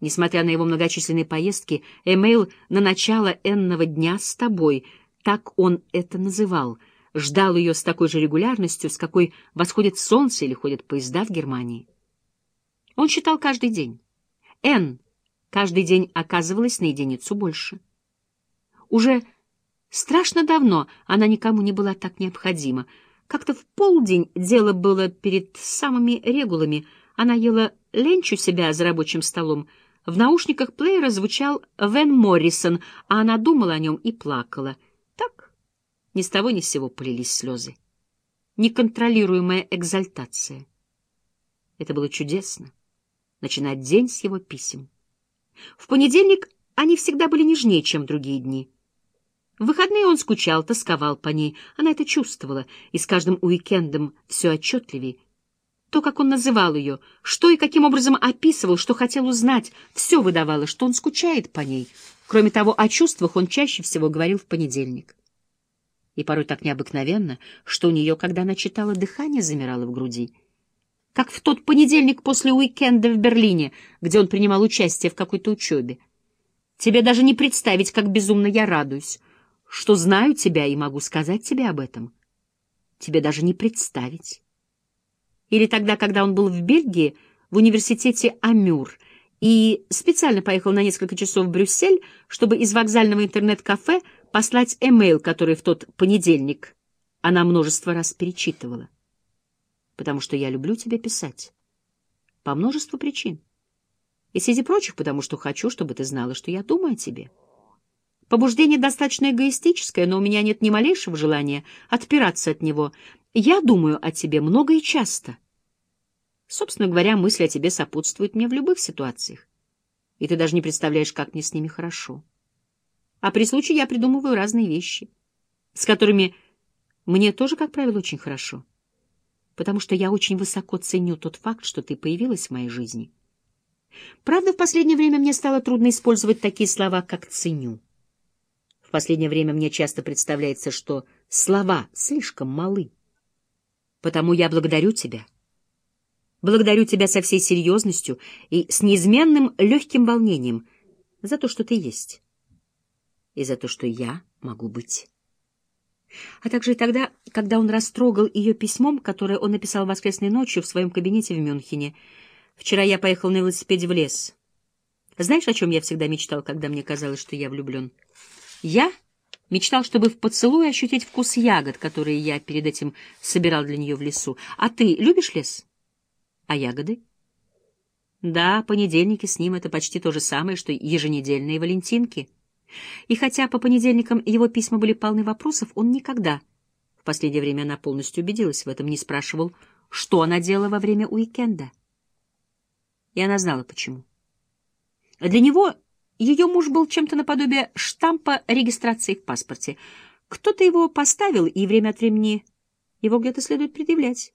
Несмотря на его многочисленные поездки, Эмейл на начало энного дня с тобой, так он это называл, ждал ее с такой же регулярностью, с какой восходит солнце или ходят поезда в Германии. Он считал каждый день. Н каждый день оказывалась на единицу больше. Уже страшно давно она никому не была так необходима. Как-то в полдень дело было перед самыми регулами. Она ела ленч у себя за рабочим столом, в наушниках плеера звучал Вен Моррисон, а она думала о нем и плакала. Так, ни с того ни с сего полились слезы. Неконтролируемая экзальтация. Это было чудесно. Начинать день с его писем. В понедельник они всегда были нежнее, чем другие дни. В выходные он скучал, тосковал по ней. Она это чувствовала, и с каждым уикендом все отчетливее — то, как он называл ее, что и каким образом описывал, что хотел узнать, все выдавало, что он скучает по ней. Кроме того, о чувствах он чаще всего говорил в понедельник. И порой так необыкновенно, что у нее, когда она читала, дыхание замирало в груди. Как в тот понедельник после уикенда в Берлине, где он принимал участие в какой-то учебе. Тебе даже не представить, как безумно я радуюсь, что знаю тебя и могу сказать тебе об этом. Тебе даже не представить. Или тогда, когда он был в Бельгии, в университете Амюр, и специально поехал на несколько часов в Брюссель, чтобы из вокзального интернет-кафе послать эмейл, который в тот понедельник она множество раз перечитывала. Потому что я люблю тебя писать. По множеству причин. И среди прочих, потому что хочу, чтобы ты знала, что я думаю о тебе. Побуждение достаточно эгоистическое, но у меня нет ни малейшего желания отпираться от него. Я думаю о тебе много и часто. Собственно говоря, мысли о тебе сопутствуют мне в любых ситуациях. И ты даже не представляешь, как мне с ними хорошо. А при случае я придумываю разные вещи, с которыми мне тоже, как правило, очень хорошо. Потому что я очень высоко ценю тот факт, что ты появилась в моей жизни. Правда, в последнее время мне стало трудно использовать такие слова, как «ценю». В последнее время мне часто представляется, что слова слишком малы. Потому я благодарю тебя. Благодарю тебя со всей серьезностью и с неизменным легким волнением за то, что ты есть, и за то, что я могу быть. А также и тогда, когда он растрогал ее письмом, которое он написал воскресной ночью в своем кабинете в Мюнхене. «Вчера я поехал на велосипеде в лес. Знаешь, о чем я всегда мечтал, когда мне казалось, что я влюблен? Я Мечтал, чтобы в поцелуе ощутить вкус ягод, которые я перед этим собирал для нее в лесу. А ты любишь лес? А ягоды? Да, понедельники с ним — это почти то же самое, что еженедельные валентинки. И хотя по понедельникам его письма были полны вопросов, он никогда, в последнее время она полностью убедилась в этом, не спрашивал, что она делала во время уикенда. И она знала, почему. Для него ее муж был чем-то наподобие штампа регистрации в паспорте. Кто-то его поставил, и время от времени его где-то следует предъявлять.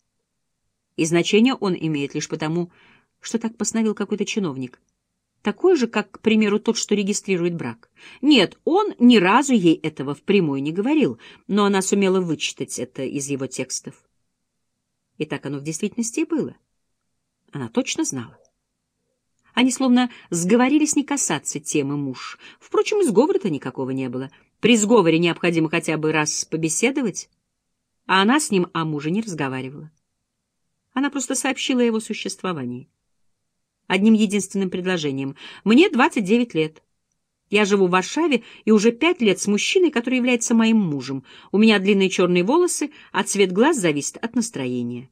И значение он имеет лишь потому, что так постановил какой-то чиновник. Такой же, как, к примеру, тот, что регистрирует брак. Нет, он ни разу ей этого впрямую не говорил, но она сумела вычитать это из его текстов. И так оно в действительности и было. Она точно знала. Они словно сговорились не касаться темы муж. Впрочем, и сговора-то никакого не было. При сговоре необходимо хотя бы раз побеседовать, а она с ним о муже не разговаривала. Она просто сообщила о его существовании. Одним единственным предложением. «Мне 29 лет. Я живу в Варшаве и уже пять лет с мужчиной, который является моим мужем. У меня длинные черные волосы, а цвет глаз зависит от настроения».